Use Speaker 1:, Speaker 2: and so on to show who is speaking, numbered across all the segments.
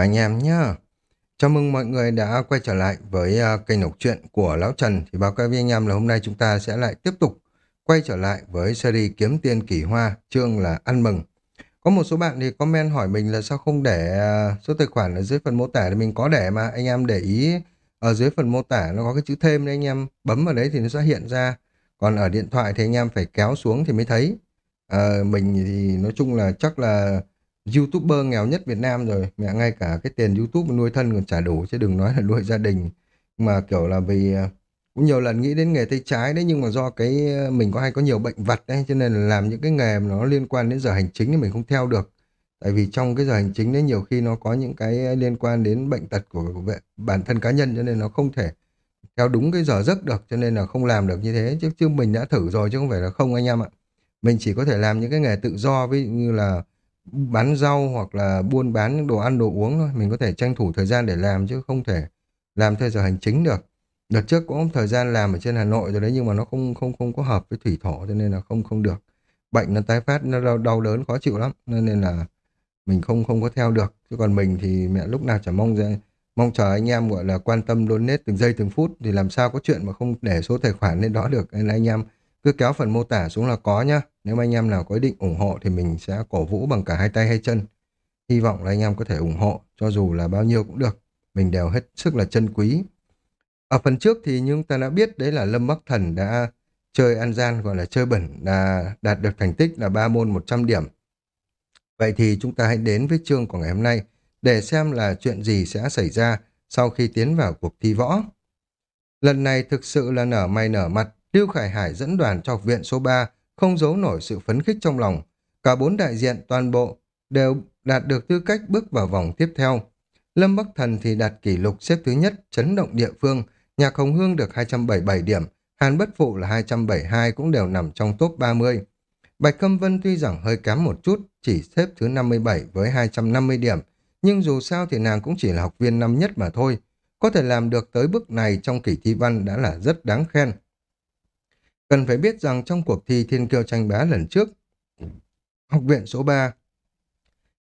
Speaker 1: anh em nhá. Chào mừng mọi người đã quay trở lại với uh, kênh đọc truyện của Lão Trần. Thì báo cáo với anh em là hôm nay chúng ta sẽ lại tiếp tục quay trở lại với series Kiếm Tiên Kỳ Hoa, chương là Ăn Mừng. Có một số bạn thì comment hỏi mình là sao không để uh, số tài khoản ở dưới phần mô tả thì mình có để mà anh em để ý ở dưới phần mô tả nó có cái chữ thêm đấy anh em bấm vào đấy thì nó sẽ hiện ra. Còn ở điện thoại thì anh em phải kéo xuống thì mới thấy. Uh, mình thì nói chung là chắc là YouTuber nghèo nhất Việt Nam rồi. Mẹ, ngay cả cái tiền YouTube nuôi thân còn trả đủ, chứ đừng nói là nuôi gia đình. Mà, kiểu là, vì à, cũng nhiều lần nghĩ đến nghề tay trái đấy, nhưng mà do cái à, mình có hay có nhiều bệnh vặt đấy, cho nên là làm những cái nghề mà nó liên quan đến giờ hành chính thì mình không theo được. Tại vì trong cái giờ hành chính đấy nhiều khi nó có những cái liên quan đến bệnh tật của bản thân cá nhân, cho nên nó không thể theo đúng cái giờ giấc được, cho nên là không làm được như thế chứ chứ mình đã thử rồi, chứ không phải là không, anh em ạ. Mình chỉ có thể làm những cái nghề tự do, ví dụ như là bán rau hoặc là buôn bán những đồ ăn đồ uống thôi. Mình có thể tranh thủ thời gian để làm chứ không thể làm theo giờ hành chính được. Đợt trước cũng thời gian làm ở trên Hà Nội rồi đấy nhưng mà nó không không không có hợp với thủy thổ cho nên là không không được. Bệnh nó tái phát nó đau, đau đớn khó chịu lắm nên, nên là mình không không có theo được. Chứ còn mình thì mẹ lúc nào chả mong ra mong chờ anh em gọi là quan tâm donate từng giây từng phút thì làm sao có chuyện mà không để số tài khoản lên đó được. Nên là anh em cứ kéo phần mô tả xuống là có nhá. Nếu mà anh em nào có ý định ủng hộ thì mình sẽ cổ vũ bằng cả hai tay hai chân. Hy vọng là anh em có thể ủng hộ, cho dù là bao nhiêu cũng được. Mình đều hết sức là chân quý. Ở phần trước thì chúng ta đã biết đấy là Lâm Bắc Thần đã chơi ăn gian gọi là chơi bẩn là đạt được thành tích là 3 môn 100 điểm. Vậy thì chúng ta hãy đến với chương của ngày hôm nay để xem là chuyện gì sẽ xảy ra sau khi tiến vào cuộc thi võ. Lần này thực sự là nở may nở mặt Lưu Khải Hải dẫn đoàn cho học viện số 3, không giấu nổi sự phấn khích trong lòng. Cả bốn đại diện toàn bộ đều đạt được tư cách bước vào vòng tiếp theo. Lâm Bắc Thần thì đạt kỷ lục xếp thứ nhất, chấn động địa phương. Nhạc Hồng Hương được 277 điểm, Hàn Bất Phụ là 272 cũng đều nằm trong top 30. Bạch Câm Vân tuy rằng hơi kém một chút, chỉ xếp thứ 57 với 250 điểm, nhưng dù sao thì nàng cũng chỉ là học viên năm nhất mà thôi. Có thể làm được tới bước này trong kỳ thi văn đã là rất đáng khen. Cần phải biết rằng trong cuộc thi thiên kiêu tranh bá lần trước, học viện số 3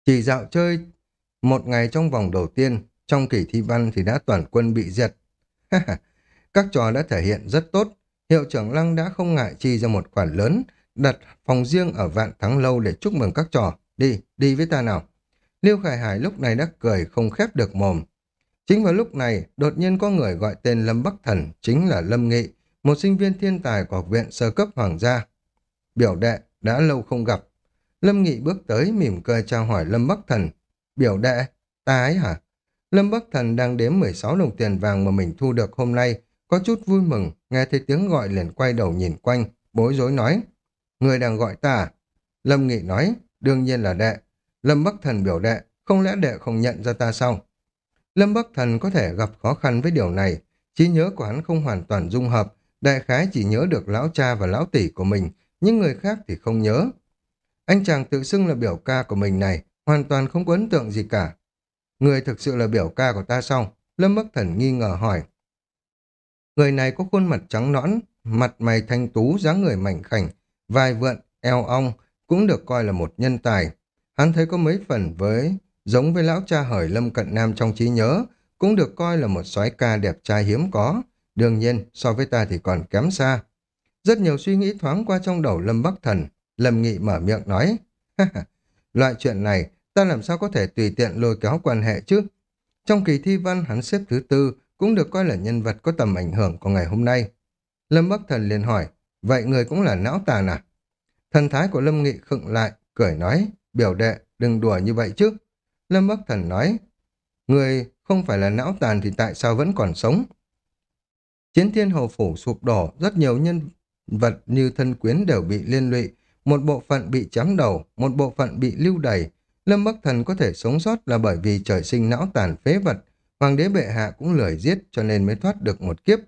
Speaker 1: chỉ dạo chơi một ngày trong vòng đầu tiên, trong kỳ thi văn thì đã toàn quân bị diệt. Các trò đã thể hiện rất tốt, hiệu trưởng Lăng đã không ngại chi ra một khoản lớn, đặt phòng riêng ở vạn thắng lâu để chúc mừng các trò. Đi, đi với ta nào. Liêu Khải Hải lúc này đã cười không khép được mồm. Chính vào lúc này, đột nhiên có người gọi tên Lâm Bắc Thần, chính là Lâm Nghị, một sinh viên thiên tài của học viện sơ cấp hoàng gia. Biểu đệ, đã lâu không gặp. Lâm Nghị bước tới mỉm cười chào hỏi Lâm Bắc Thần. Biểu đệ, ta ấy hả? Lâm Bắc Thần đang đếm 16 đồng tiền vàng mà mình thu được hôm nay, có chút vui mừng, nghe thấy tiếng gọi liền quay đầu nhìn quanh, bối rối nói. Người đang gọi ta? À? Lâm Nghị nói, đương nhiên là đệ. Lâm Bắc Thần biểu đệ, không lẽ đệ không nhận ra ta sao? Lâm Bắc Thần có thể gặp khó khăn với điều này, trí nhớ của hắn không hoàn toàn dung hợp, Đại khái chỉ nhớ được lão cha và lão tỷ của mình, nhưng người khác thì không nhớ. Anh chàng tự xưng là biểu ca của mình này, hoàn toàn không có ấn tượng gì cả. Người thực sự là biểu ca của ta sao? Lâm Bắc Thần nghi ngờ hỏi. Người này có khuôn mặt trắng nõn, mặt mày thanh tú, dáng người mảnh khảnh, vai vượn, eo ong, cũng được coi là một nhân tài. Hắn thấy có mấy phần với, giống với lão cha hởi Lâm Cận Nam trong trí nhớ, cũng được coi là một soái ca đẹp trai hiếm có. Đương nhiên, so với ta thì còn kém xa. Rất nhiều suy nghĩ thoáng qua trong đầu Lâm Bắc Thần. Lâm Nghị mở miệng nói, loại chuyện này ta làm sao có thể tùy tiện lôi kéo quan hệ chứ? Trong kỳ thi văn hắn xếp thứ tư cũng được coi là nhân vật có tầm ảnh hưởng của ngày hôm nay. Lâm Bắc Thần liền hỏi, vậy người cũng là não tàn à? Thần thái của Lâm Nghị khựng lại, cười nói, biểu đệ, đừng đùa như vậy chứ. Lâm Bắc Thần nói, người không phải là não tàn thì tại sao vẫn còn sống? Chiến thiên hầu phủ sụp đổ, rất nhiều nhân vật như thân quyến đều bị liên lụy, một bộ phận bị chém đầu, một bộ phận bị lưu đày. Lâm Bắc Thần có thể sống sót là bởi vì trời sinh não tàn phế vật, hoàng đế bệ hạ cũng lười giết cho nên mới thoát được một kiếp.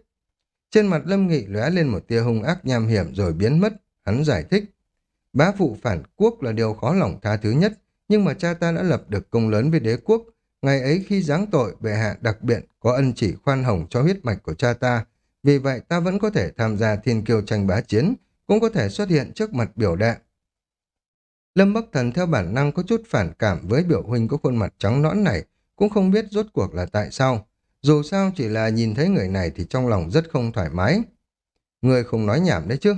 Speaker 1: Trên mặt Lâm Nghị lóe lên một tia hung ác nham hiểm rồi biến mất, hắn giải thích. Bá phụ phản quốc là điều khó lòng tha thứ nhất, nhưng mà cha ta đã lập được công lớn với đế quốc. Ngày ấy khi giáng tội, bệ hạ đặc biệt có ân chỉ khoan hồng cho huyết mạch của cha ta, vì vậy ta vẫn có thể tham gia thiên kiêu tranh bá chiến, cũng có thể xuất hiện trước mặt biểu đệ. Lâm Bắc Thần theo bản năng có chút phản cảm với biểu huynh có khuôn mặt trắng nõn này, cũng không biết rốt cuộc là tại sao. Dù sao chỉ là nhìn thấy người này thì trong lòng rất không thoải mái. Người không nói nhảm đấy chứ.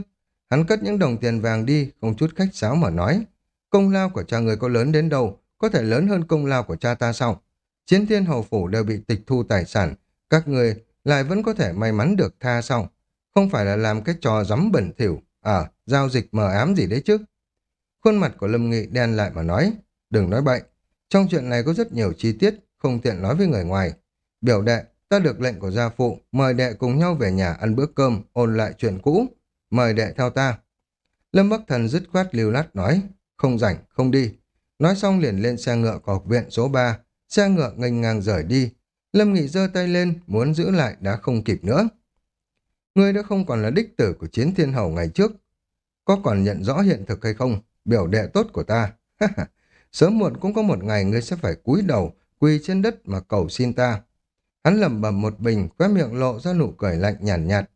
Speaker 1: Hắn cất những đồng tiền vàng đi, không chút khách sáo mà nói. Công lao của cha người có lớn đến đâu, có thể lớn hơn công lao của cha ta sao? Chiến thiên hầu phủ đều bị tịch thu tài sản, các người lại vẫn có thể may mắn được tha xong. Không phải là làm cái trò giấm bẩn thỉu, à, giao dịch mờ ám gì đấy chứ? Khuôn mặt của Lâm Nghị đen lại mà nói, đừng nói bậy. Trong chuyện này có rất nhiều chi tiết, không tiện nói với người ngoài. Biểu đệ, ta được lệnh của gia phụ, mời đệ cùng nhau về nhà ăn bữa cơm, ôn lại chuyện cũ. Mời đệ theo ta. Lâm Bắc Thần dứt khoát lưu lát nói, không rảnh, không đi. Nói xong liền lên xe ngựa của học viện số 3, xe ngựa nghênh ngang rời đi. Lâm Nghị giơ tay lên, muốn giữ lại đã không kịp nữa. Ngươi đã không còn là đích tử của chiến thiên hầu ngày trước. Có còn nhận rõ hiện thực hay không? Biểu đệ tốt của ta. Sớm muộn cũng có một ngày ngươi sẽ phải cúi đầu, quỳ trên đất mà cầu xin ta. Hắn lẩm bẩm một bình, khóe miệng lộ ra nụ cười lạnh nhàn nhạt, nhạt.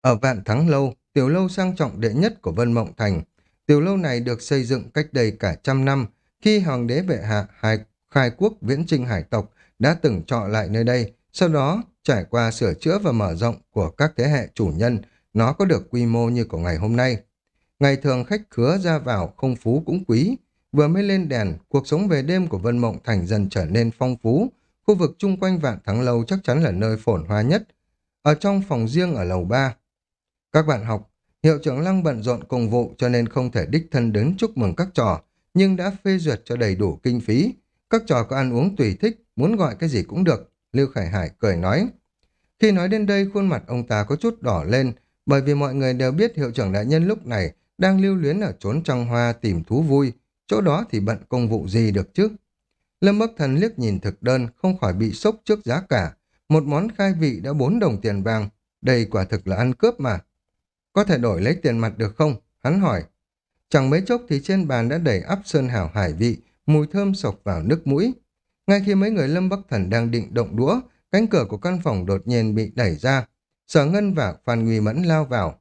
Speaker 1: Ở vạn thắng lâu, tiểu lâu sang trọng đệ nhất của Vân Mộng Thành. Tiểu lâu này được xây dựng cách đây cả trăm năm, khi hoàng đế bệ hạ hai khai quốc viễn trinh hải tộc đã từng trọ lại nơi đây, sau đó trải qua sửa chữa và mở rộng của các thế hệ chủ nhân, nó có được quy mô như của ngày hôm nay. Ngày thường khách khứa ra vào không phú cũng quý, vừa mới lên đèn, cuộc sống về đêm của Vân Mộng Thành dần trở nên phong phú, khu vực chung quanh vạn thắng lâu chắc chắn là nơi phồn hoa nhất. Ở trong phòng riêng ở lầu 3, các bạn học, hiệu trưởng Lăng bận rộn công vụ cho nên không thể đích thân đến chúc mừng các trò, nhưng đã phê duyệt cho đầy đủ kinh phí. Các trò có ăn uống tùy thích, muốn gọi cái gì cũng được. Lưu Khải Hải cười nói. Khi nói đến đây, khuôn mặt ông ta có chút đỏ lên, bởi vì mọi người đều biết hiệu trưởng đại nhân lúc này đang lưu luyến ở trốn trong hoa tìm thú vui, chỗ đó thì bận công vụ gì được chứ. Lâm Bắc Thần liếc nhìn thực đơn, không khỏi bị sốc trước giá cả. Một món khai vị đã 4 đồng tiền vàng, đây quả thực là ăn cướp mà. Có thể đổi lấy tiền mặt được không? Hắn hỏi. Chẳng mấy chốc thì trên bàn đã đầy ắp sơn hào hải vị, mùi thơm sộc vào nước mũi. Ngay khi mấy người Lâm Bắc Thần đang định động đũa, cánh cửa của căn phòng đột nhiên bị đẩy ra. Sở Ngân và Phan Nguy Mẫn lao vào.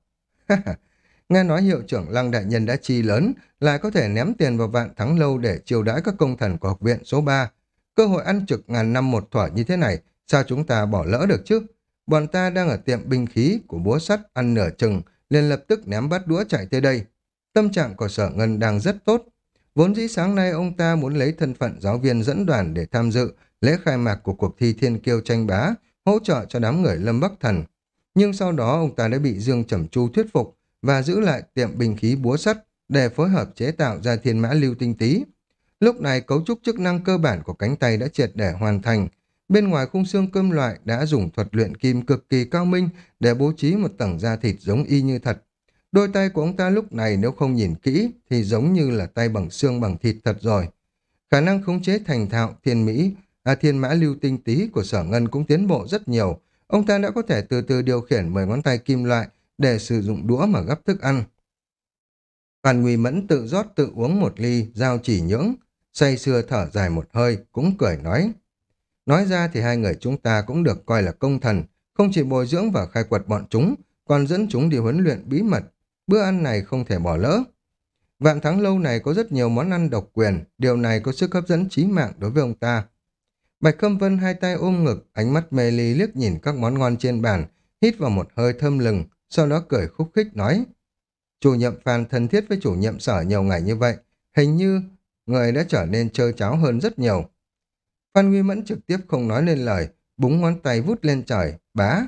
Speaker 1: Nghe nói hiệu trưởng Lăng Đại Nhân đã chi lớn, lại có thể ném tiền vào vạn thắng lâu để chiêu đãi các công thần của học viện số 3. Cơ hội ăn trực ngàn năm một thỏa như thế này, sao chúng ta bỏ lỡ được chứ? Bọn ta đang ở tiệm binh khí của búa sắt ăn nửa chừng, liền lập tức ném bát đũa chạy tới đây. Tâm trạng của sở ngân đang rất tốt. Vốn dĩ sáng nay ông ta muốn lấy thân phận giáo viên dẫn đoàn để tham dự lễ khai mạc của cuộc thi thiên kiêu tranh bá, hỗ trợ cho đám người Lâm Bắc Thần. Nhưng sau đó ông ta đã bị Dương Trầm Chu thuyết phục và giữ lại tiệm bình khí búa sắt để phối hợp chế tạo ra thiên mã lưu tinh tí. Lúc này cấu trúc chức năng cơ bản của cánh tay đã triệt để hoàn thành. Bên ngoài khung xương cơm loại đã dùng thuật luyện kim cực kỳ cao minh để bố trí một tầng da thịt giống y như thật. Đôi tay của ông ta lúc này nếu không nhìn kỹ thì giống như là tay bằng xương bằng thịt thật rồi. Khả năng khống chế thành thạo thiên mỹ, à thiên mã lưu tinh tí của sở ngân cũng tiến bộ rất nhiều. Ông ta đã có thể từ từ điều khiển 10 ngón tay kim loại để sử dụng đũa mà gắp thức ăn. Phan Nguy Mẫn tự rót tự uống một ly, giao chỉ nhưỡng, say sưa thở dài một hơi, cũng cười nói. Nói ra thì hai người chúng ta cũng được coi là công thần, không chỉ bồi dưỡng và khai quật bọn chúng, còn dẫn chúng đi huấn luyện bí mật. Bữa ăn này không thể bỏ lỡ. Vạn thắng lâu này có rất nhiều món ăn độc quyền, điều này có sức hấp dẫn trí mạng đối với ông ta. Bạch Khâm Vân hai tay ôm ngực, ánh mắt mê ly liếc nhìn các món ngon trên bàn, hít vào một hơi thơm lừng, sau đó cười khúc khích nói. Chủ nhiệm Phan thân thiết với chủ nhiệm sở nhiều ngày như vậy, hình như người đã trở nên trơ cháo hơn rất nhiều. Phan Nguy Mẫn trực tiếp không nói lên lời, búng ngón tay vút lên trời, bá.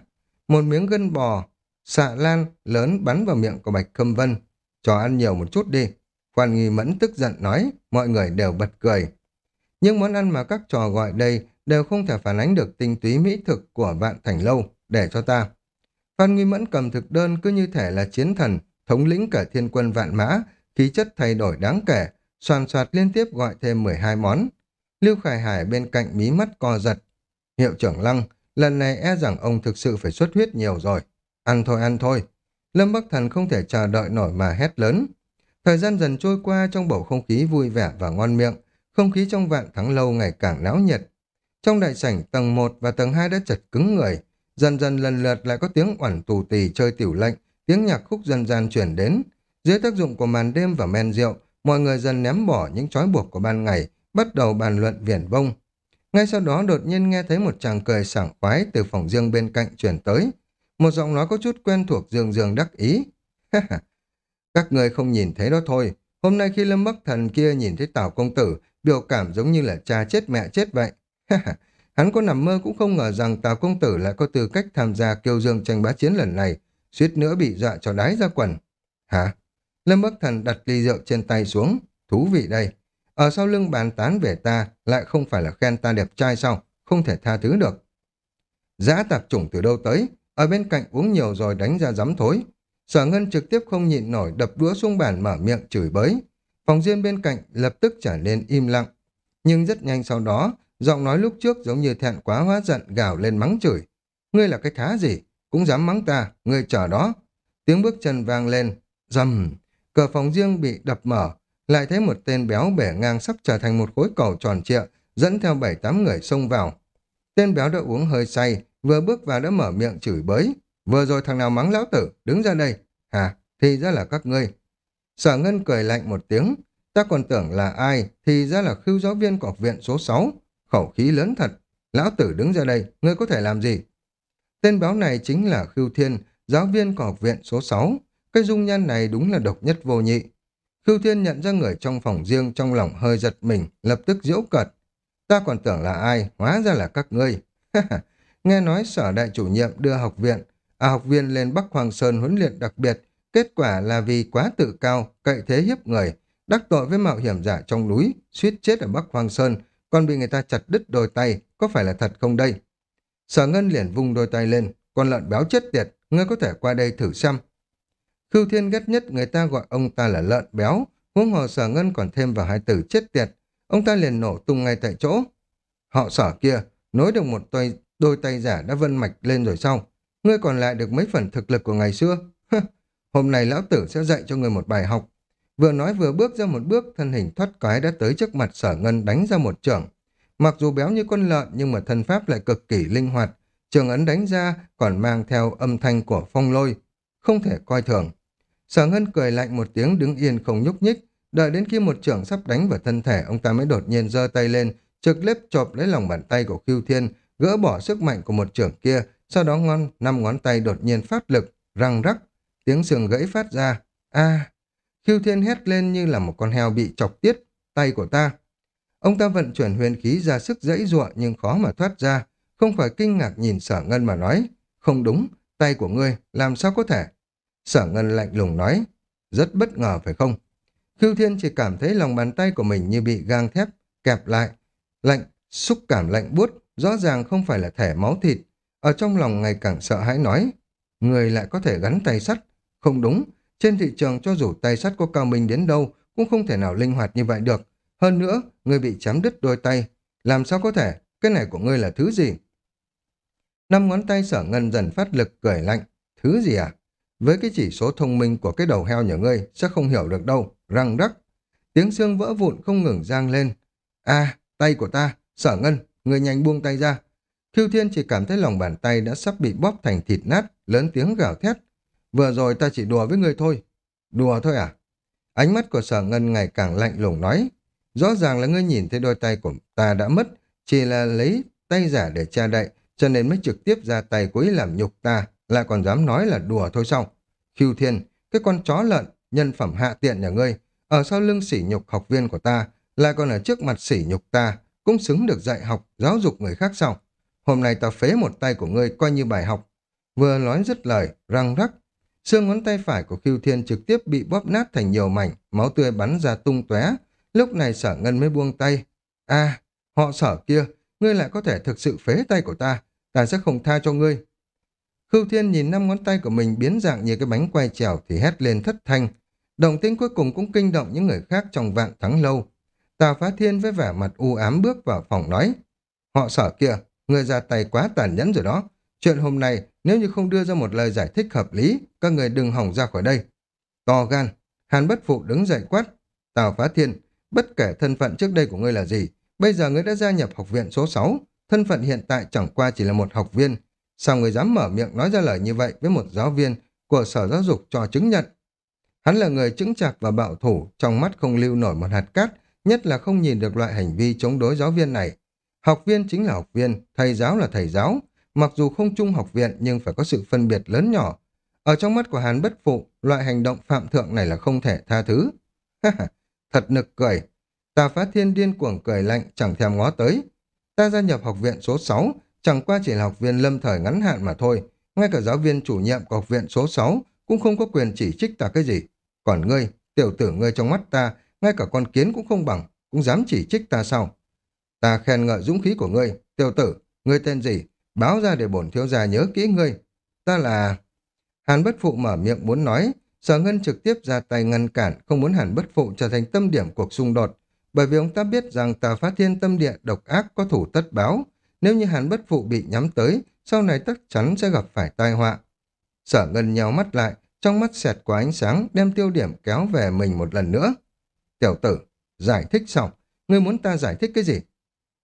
Speaker 1: Một miếng gân bò, xạ lan lớn bắn vào miệng của Bạch Khâm Vân. Cho ăn nhiều một chút đi. Phan nghi Mẫn tức giận nói, mọi người đều bật cười. Nhưng món ăn mà các trò gọi đây đều không thể phản ánh được tinh túy mỹ thực của vạn thành lâu, để cho ta. Phan Nguy Mẫn cầm thực đơn cứ như thể là chiến thần, thống lĩnh cả thiên quân vạn mã, khí chất thay đổi đáng kể, soàn soạt liên tiếp gọi thêm 12 món. Lưu Khải Hải bên cạnh mí mắt co giật. Hiệu trưởng Lăng, lần này e rằng ông thực sự phải xuất huyết nhiều rồi. Ăn thôi ăn thôi. Lâm Bắc Thần không thể chờ đợi nổi mà hét lớn. Thời gian dần trôi qua trong bầu không khí vui vẻ và ngon miệng, không khí trong vạn thắng lâu ngày càng náo nhiệt. Trong đại sảnh tầng 1 và tầng 2 đã chật cứng người, dần dần lần lượt lại có tiếng oản tù tì chơi tiểu lệnh, tiếng nhạc khúc dân gian chuyển đến. Dưới tác dụng của màn đêm và men rượu, mọi người dần ném bỏ những trói buộc của ban ngày, bắt đầu bàn luận viển vông. Ngay sau đó đột nhiên nghe thấy một chàng cười sảng khoái từ phòng riêng bên cạnh chuyển tới. Một giọng nói có chút quen thuộc dường dường đắc ý. Các người không nhìn thấy đó thôi. Hôm nay khi Lâm Bắc Thần kia nhìn thấy Tào Công Tử, biểu cảm giống như là cha chết mẹ chết vậy. Hắn có nằm mơ cũng không ngờ rằng Tào Công Tử lại có tư cách tham gia kiêu dương tranh bá chiến lần này, suýt nữa bị dọa cho đái ra quần. Hả? Lâm Bắc Thần đặt ly rượu trên tay xuống. Thú vị đây. Ở sau lưng bàn tán về ta lại không phải là khen ta đẹp trai sao? Không thể tha thứ được. Giã tạp chủng từ đâu tới? Ở bên cạnh uống nhiều rồi đánh ra giấm thối. Sở Ngân trực tiếp không nhịn nổi đập đũa xuống bàn mở miệng chửi bới. Phòng riêng bên cạnh lập tức trở nên im lặng. Nhưng rất nhanh sau đó, giọng nói lúc trước giống như thẹn quá hóa giận gào lên mắng chửi. Ngươi là cái thá gì? Cũng dám mắng ta, ngươi chờ đó. Tiếng bước chân vang lên, rầm. Cửa phòng riêng bị đập mở, lại thấy một tên béo bẻ ngang sắp trở thành một khối cầu tròn trịa, dẫn theo bảy tám người xông vào. Tên béo đã uống hơi say, vừa bước vào đã mở miệng chửi bới. Vừa rồi thằng nào mắng lão tử, đứng ra đây. hà thì ra là các ngươi. Sở Ngân cười lạnh một tiếng, ta còn tưởng là ai, thì ra là khưu giáo viên của học viện số 6. Khẩu khí lớn thật. Lão tử đứng ra đây, ngươi có thể làm gì? Tên báo này chính là Khưu Thiên, giáo viên của học viện số 6. Cái dung nhan này đúng là độc nhất vô nhị. Khưu Thiên nhận ra người trong phòng riêng trong lòng hơi giật mình, lập tức diễu cợt. Ta còn tưởng là ai, hóa ra là các ngươi. Nghe nói sở đại chủ nhiệm đưa học viện, à học viên lên Bắc Hoàng Sơn huấn luyện đặc biệt, kết quả là vì quá tự cao, cậy thế hiếp người, đắc tội với mạo hiểm giả trong núi, suýt chết ở Bắc Hoàng Sơn, còn bị người ta chặt đứt đôi tay, có phải là thật không đây? Sở Ngân liền vung đôi tay lên, con lợn béo chết tiệt, ngươi có thể qua đây thử xem. Khưu Thiên ghét nhất người ta gọi ông ta là lợn béo, huống hồ Sở Ngân còn thêm vào hai từ chết tiệt, ông ta liền nổ tung ngay tại chỗ. Họ sở kia, nối được một tay, đôi tay giả đã vân mạch lên rồi sau, ngươi còn lại được mấy phần thực lực của ngày xưa. Hôm nay lão tử sẽ dạy cho ngươi một bài học. Vừa nói vừa bước ra một bước, thân hình thoát cái đã tới trước mặt sở ngân đánh ra một trưởng. Mặc dù béo như con lợn nhưng mà thân pháp lại cực kỳ linh hoạt. Trường ấn đánh ra còn mang theo âm thanh của phong lôi. Không thể coi thường. Sở ngân cười lạnh một tiếng đứng yên không nhúc nhích. Đợi đến khi một trưởng sắp đánh vào thân thể, ông ta mới đột nhiên giơ tay lên, trực lếp chộp lấy lòng bàn tay của Khiêu Thiên, gỡ bỏ sức mạnh của một trưởng kia, sau đó ngon năm ngón tay đột nhiên phát lực, răng rắc, tiếng sườn gãy phát ra. a Khiêu Thiên hét lên như là một con heo bị chọc tiết, tay của ta. Ông ta vận chuyển huyền khí ra sức dãy ruộng nhưng khó mà thoát ra, không khỏi kinh ngạc nhìn sở ngân mà nói. Không đúng, tay của ngươi, làm sao có thể? Sở ngân lạnh lùng nói, rất bất ngờ phải không? Khiêu Thiên chỉ cảm thấy lòng bàn tay của mình như bị gang thép, kẹp lại. Lạnh, xúc cảm lạnh buốt, rõ ràng không phải là thẻ máu thịt. Ở trong lòng ngày càng sợ hãi nói, người lại có thể gắn tay sắt. Không đúng, trên thị trường cho dù tay sắt có cao minh đến đâu, cũng không thể nào linh hoạt như vậy được. Hơn nữa, người bị chém đứt đôi tay. Làm sao có thể? Cái này của ngươi là thứ gì? Năm ngón tay sở ngân dần phát lực cười lạnh. Thứ gì à? Với cái chỉ số thông minh của cái đầu heo nhà ngươi sẽ không hiểu được đâu. Răng rắc. Tiếng xương vỡ vụn không ngừng giang lên. a tay của ta. Sở ngân, người nhanh buông tay ra. Khiêu Thiên chỉ cảm thấy lòng bàn tay đã sắp bị bóp thành thịt nát, lớn tiếng gào thét. Vừa rồi ta chỉ đùa với người thôi. Đùa thôi à? Ánh mắt của sở ngân ngày càng lạnh lùng nói. Rõ ràng là ngươi nhìn thấy đôi tay của ta đã mất, chỉ là lấy tay giả để che đậy, cho nên mới trực tiếp ra tay cố ý làm nhục ta, lại còn dám nói là đùa thôi sao? Khiêu Thiên, cái con chó lợn, nhân phẩm hạ tiện nhà ngươi, ở sau lưng sỉ nhục học viên của ta, lại còn ở trước mặt sỉ nhục ta, cũng xứng được dạy học, giáo dục người khác sao? Hôm nay ta phế một tay của ngươi coi như bài học. Vừa nói dứt lời, răng rắc, xương ngón tay phải của Khưu Thiên trực tiếp bị bóp nát thành nhiều mảnh, máu tươi bắn ra tung tóe. Lúc này sở ngân mới buông tay. a họ sở kia, ngươi lại có thể thực sự phế tay của ta, ta sẽ không tha cho ngươi. Khưu Thiên nhìn năm ngón tay của mình biến dạng như cái bánh quay trèo thì hét lên thất thanh. Động tĩnh cuối cùng cũng kinh động những người khác trong vạn thắng lâu. Tào Phá Thiên với vẻ mặt u ám bước vào phòng nói. Họ sở kia, người ra tay quá tàn nhẫn rồi đó. Chuyện hôm nay, nếu như không đưa ra một lời giải thích hợp lý, các người đừng hỏng ra khỏi đây. To gan, Hàn Bất Phụ đứng dậy quát. Tào Phá Thiên, bất kể thân phận trước đây của ngươi là gì, bây giờ ngươi đã gia nhập học viện số 6, thân phận hiện tại chẳng qua chỉ là một học viên. Sao người dám mở miệng nói ra lời như vậy với một giáo viên của sở giáo dục cho chứng nhận? Hắn là người chứng chạc và bạo thủ, trong mắt không lưu nổi một hạt cát, nhất là không nhìn được loại hành vi chống đối giáo viên này. Học viên chính là học viên, thầy giáo là thầy giáo. Mặc dù không chung học viện nhưng phải có sự phân biệt lớn nhỏ. Ở trong mắt của Hàn Bất Phụ, loại hành động phạm thượng này là không thể tha thứ. Thật nực cười. Tà Phá Thiên điên cuồng cười lạnh, chẳng thèm ngó tới. Ta gia nhập học viện số 6, chẳng qua chỉ là học viên lâm thời ngắn hạn mà thôi. Ngay cả giáo viên chủ nhiệm của học viện số 6 cũng không có quyền chỉ trích ta cái gì. Còn ngươi, tiểu tử ngươi trong mắt ta, ngay cả con kiến cũng không bằng, cũng dám chỉ trích ta sao? Ta khen ngợi dũng khí của ngươi, tiểu tử, ngươi tên gì? Báo ra để bổn thiếu gia nhớ kỹ ngươi. Ta là... Hàn bất phụ mở miệng muốn nói, sở ngân trực tiếp ra tay ngăn cản, không muốn hàn bất phụ trở thành tâm điểm cuộc xung đột, bởi vì ông ta biết rằng tà phát thiên tâm địa độc ác có thủ tất báo, nếu như hàn bất phụ bị nhắm tới, sau này chắc chắn sẽ gặp phải tai họa. Sở ngân nhau mắt lại, trong mắt xẹt qua ánh sáng, đem tiêu điểm kéo về mình một lần nữa. Tiểu tử, giải thích xong, ngươi muốn ta giải thích cái gì?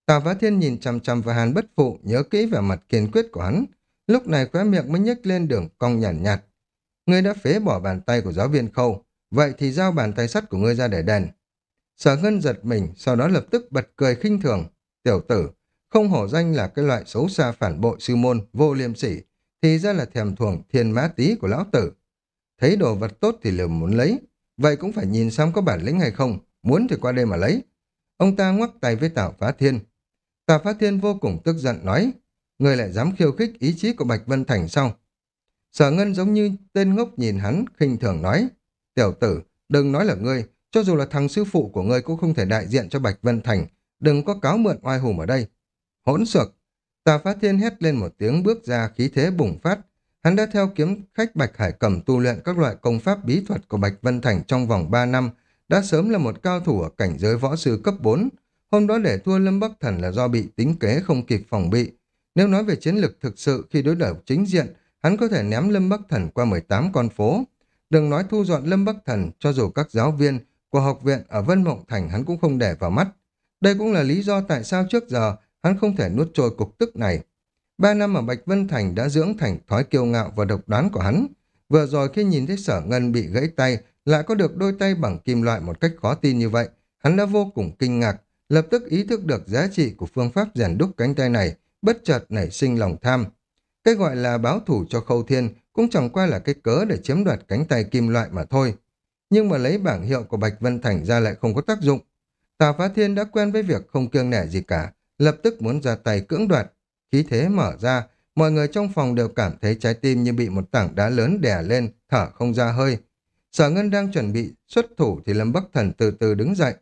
Speaker 1: Tào Vã Thiên nhìn chằm chằm vào Hàn Bất Phụ, nhớ kỹ vẻ mặt kiên quyết của hắn. Lúc này khóe miệng mới nhếch lên đường cong nhàn nhạt, nhạt. Ngươi đã phế bỏ bàn tay của giáo viên khâu, vậy thì giao bàn tay sắt của ngươi ra để đèn. Sở Ngân giật mình, sau đó lập tức bật cười khinh thường. Tiểu tử, không hổ danh là cái loại xấu xa phản bội sư môn, vô liêm sỉ, thì ra là thèm thuồng thiên mã tí của lão tử. Thấy đồ vật tốt thì liều muốn lấy, vậy cũng phải nhìn xem có bản lĩnh hay không, muốn thì qua đây mà lấy. Ông ta ngoắc tay với Tào Phá Thiên. Tào Phá Thiên vô cùng tức giận nói, người lại dám khiêu khích ý chí của Bạch Vân Thành sao? Sở Ngân giống như tên ngốc nhìn hắn, khinh thường nói, tiểu tử, đừng nói là ngươi, cho dù là thằng sư phụ của ngươi cũng không thể đại diện cho Bạch Vân Thành, đừng có cáo mượn oai hùng ở đây. Hỗn xược! Tà Phá Thiên hét lên một tiếng bước ra khí thế bùng phát. Hắn đã theo kiếm khách Bạch Hải Cầm tu luyện các loại công pháp bí thuật của Bạch Vân Thành trong vòng 3 năm, đã sớm là một cao thủ ở cảnh giới võ sư cấp 4. Hôm đó để thua Lâm Bắc Thần là do bị tính kế không kịp phòng bị. Nếu nói về chiến lược thực sự khi đối đầu chính diện, hắn có thể ném Lâm Bắc Thần qua 18 con phố. Đừng nói thu dọn Lâm Bắc Thần, cho dù các giáo viên của học viện ở Vân Mộng Thành hắn cũng không để vào mắt. Đây cũng là lý do tại sao trước giờ hắn không thể nuốt trôi cục tức này. Ba năm ở Bạch Vân Thành đã dưỡng thành thói kiêu ngạo và độc đoán của hắn. Vừa rồi khi nhìn thấy sở ngân bị gãy tay, lại có được đôi tay bằng kim loại một cách khó tin như vậy, hắn đã vô cùng kinh ngạc, lập tức ý thức được giá trị của phương pháp rèn đúc cánh tay này, bất chợt nảy sinh lòng tham. Cái gọi là báo thủ cho khâu thiên cũng chẳng qua là cái cớ để chiếm đoạt cánh tay kim loại mà thôi. Nhưng mà lấy bảng hiệu của Bạch Vân Thành ra lại không có tác dụng. Tào Phá Thiên đã quen với việc không kiêng nể gì cả, lập tức muốn ra tay cưỡng đoạt. Khí thế mở ra, mọi người trong phòng đều cảm thấy trái tim như bị một tảng đá lớn đè lên, thở không ra hơi. Sở Ngân đang chuẩn bị xuất thủ thì Lâm Bắc Thần từ từ đứng dậy.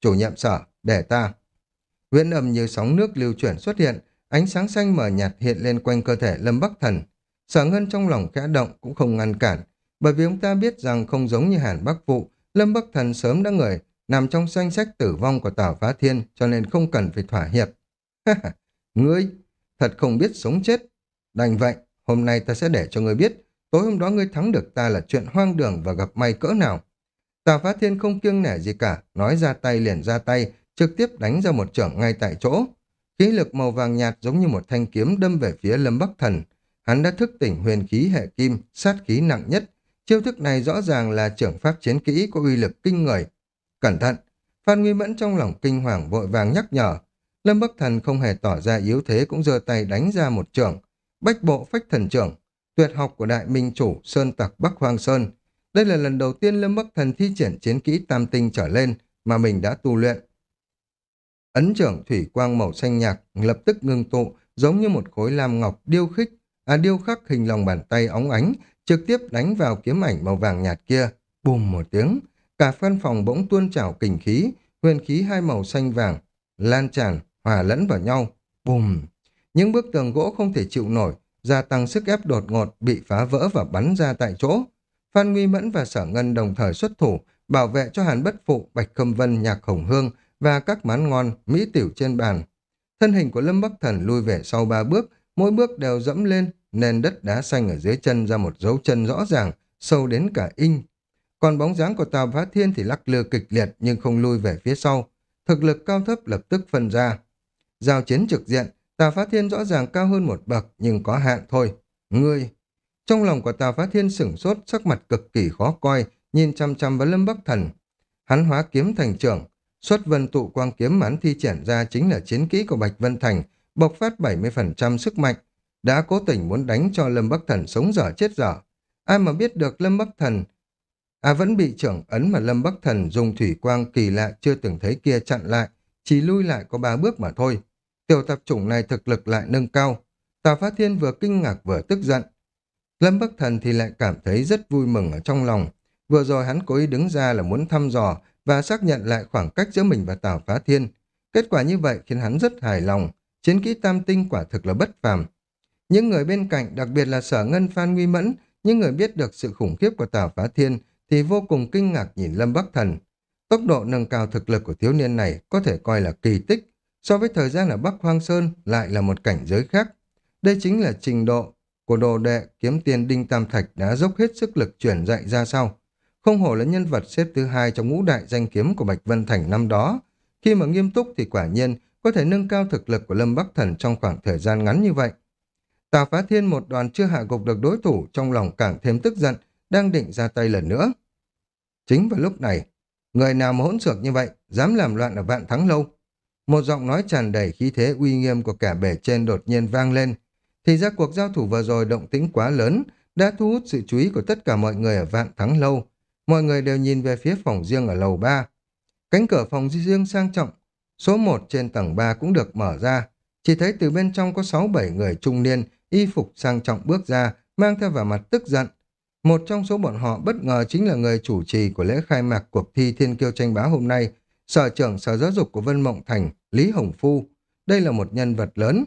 Speaker 1: Chủ nhiệm sở, để ta. Huyễn âm như sóng nước lưu chuyển xuất hiện, ánh sáng xanh mờ nhạt hiện lên quanh cơ thể Lâm Bắc Thần. Sở Ngân trong lòng khẽ động cũng không ngăn cản, bởi vì ông ta biết rằng không giống như Hàn Bắc Vụ, Lâm Bắc Thần sớm đã người nằm trong danh sách tử vong của Tào Phá Thiên cho nên không cần phải thỏa hiệp. ngươi, thật không biết sống chết. Đành vậy, hôm nay ta sẽ để cho ngươi biết, tối hôm đó ngươi thắng được ta là chuyện hoang đường và gặp may cỡ nào. Tào Phá Thiên không kiêng nể gì cả, nói ra tay liền ra tay, trực tiếp đánh ra một trưởng ngay tại chỗ. Khí lực màu vàng nhạt giống như một thanh kiếm đâm về phía Lâm Bắc Thần. Hắn đã thức tỉnh huyền khí hệ kim, sát khí nặng nhất. Chiêu thức này rõ ràng là trưởng pháp chiến kỹ có uy lực kinh người, Cẩn thận! Phan Nguy Mẫn trong lòng kinh hoàng vội vàng nhắc nhở. Lâm Bắc Thần không hề tỏ ra yếu thế cũng giơ tay đánh ra một trưởng. Bách bộ phách thần trưởng, tuyệt học của đại minh chủ Sơn Tặc Bắc Hoang Sơn. Đây là lần đầu tiên Lâm Bắc Thần thi triển chiến kỹ tam tinh trở lên mà mình đã tu luyện. Ấn trưởng thủy quang màu xanh nhạt lập tức ngưng tụ giống như một khối lam ngọc điêu khích, à điêu khắc hình lòng bàn tay óng ánh, trực tiếp đánh vào kiếm ảnh màu vàng nhạt kia. Bùm một tiếng, Cả căn phòng bỗng tuôn trào kình khí, huyền khí hai màu xanh vàng, lan tràn, hòa lẫn vào nhau. Bùm! Những bức tường gỗ không thể chịu nổi, gia tăng sức ép đột ngột bị phá vỡ và bắn ra tại chỗ. Phan Nguy Mẫn và Sở Ngân đồng thời xuất thủ, bảo vệ cho Hàn Bất Phụ, Bạch Khâm Vân, Nhạc Hồng Hương và các món ngon, mỹ tiểu trên bàn. Thân hình của Lâm Bắc Thần lui về sau ba bước, mỗi bước đều dẫm lên, nền đất đá xanh ở dưới chân ra một dấu chân rõ ràng, sâu đến cả inch. Còn bóng dáng của Tào Phá Thiên thì lắc lư kịch liệt nhưng không lui về phía sau. Thực lực cao thấp lập tức phân ra. Giao chiến trực diện, tà Phá Thiên rõ ràng cao hơn một bậc nhưng có hạn thôi. Ngươi! Trong lòng của tà Phá Thiên sửng sốt, sắc mặt cực kỳ khó coi, nhìn chăm chăm vào Lâm Bắc Thần. Hắn hóa kiếm thành trưởng, Xuất vân tụ quang kiếm mắn thi triển ra chính là chiến kỹ của Bạch Vân Thành, bộc phát 70% sức mạnh, đã cố tình muốn đánh cho Lâm Bắc Thần sống dở chết dở. Ai mà biết được Lâm Bắc Thần À vẫn bị trưởng ấn mà Lâm Bắc Thần dùng thủy quang kỳ lạ chưa từng thấy kia chặn lại, chỉ lui lại có ba bước mà thôi. Tiểu tập chủng này thực lực lại nâng cao. Tào Phát Thiên vừa kinh ngạc vừa tức giận. Lâm Bắc Thần thì lại cảm thấy rất vui mừng ở trong lòng. Vừa rồi hắn cố ý đứng ra là muốn thăm dò và xác nhận lại khoảng cách giữa mình và Tào Phá Thiên. Kết quả như vậy khiến hắn rất hài lòng. Chiến kỹ tam tinh quả thực là bất phàm. Những người bên cạnh, đặc biệt là sở ngân Phan Nguy Mẫn, những người biết được sự khủng khiếp của Tào Phá Thiên, thì vô cùng kinh ngạc nhìn Lâm Bắc Thần. Tốc độ nâng cao thực lực của thiếu niên này có thể coi là kỳ tích, so với thời gian ở Bắc Hoang Sơn lại là một cảnh giới khác. Đây chính là trình độ của đồ đệ kiếm tiền Đinh Tam Thạch đã dốc hết sức lực chuyển dạy ra sau. Không hổ là nhân vật xếp thứ hai trong ngũ đại danh kiếm của Bạch Vân Thành năm đó. Khi mà nghiêm túc thì quả nhiên có thể nâng cao thực lực của Lâm Bắc Thần trong khoảng thời gian ngắn như vậy. Tào Phá Thiên một đoàn chưa hạ gục được đối thủ trong lòng càng thêm tức giận, đang định ra tay lần nữa. Chính vào lúc này, người nào mà hỗn xược như vậy, dám làm loạn ở vạn thắng lâu. Một giọng nói tràn đầy khí thế uy nghiêm của cả bể trên đột nhiên vang lên. Thì ra cuộc giao thủ vừa rồi động tĩnh quá lớn, đã thu hút sự chú ý của tất cả mọi người ở vạn thắng lâu. Mọi người đều nhìn về phía phòng riêng ở lầu 3. Cánh cửa phòng riêng sang trọng, số 1 trên tầng 3 cũng được mở ra. Chỉ thấy từ bên trong có 6-7 người trung niên, y phục sang trọng bước ra, mang theo vẻ mặt tức giận, một trong số bọn họ bất ngờ chính là người chủ trì của lễ khai mạc cuộc thi Thiên Kiêu tranh bá hôm nay, Sở trưởng Sở Giáo dục của Vân Mộng Thành, Lý Hồng Phu. Đây là một nhân vật lớn.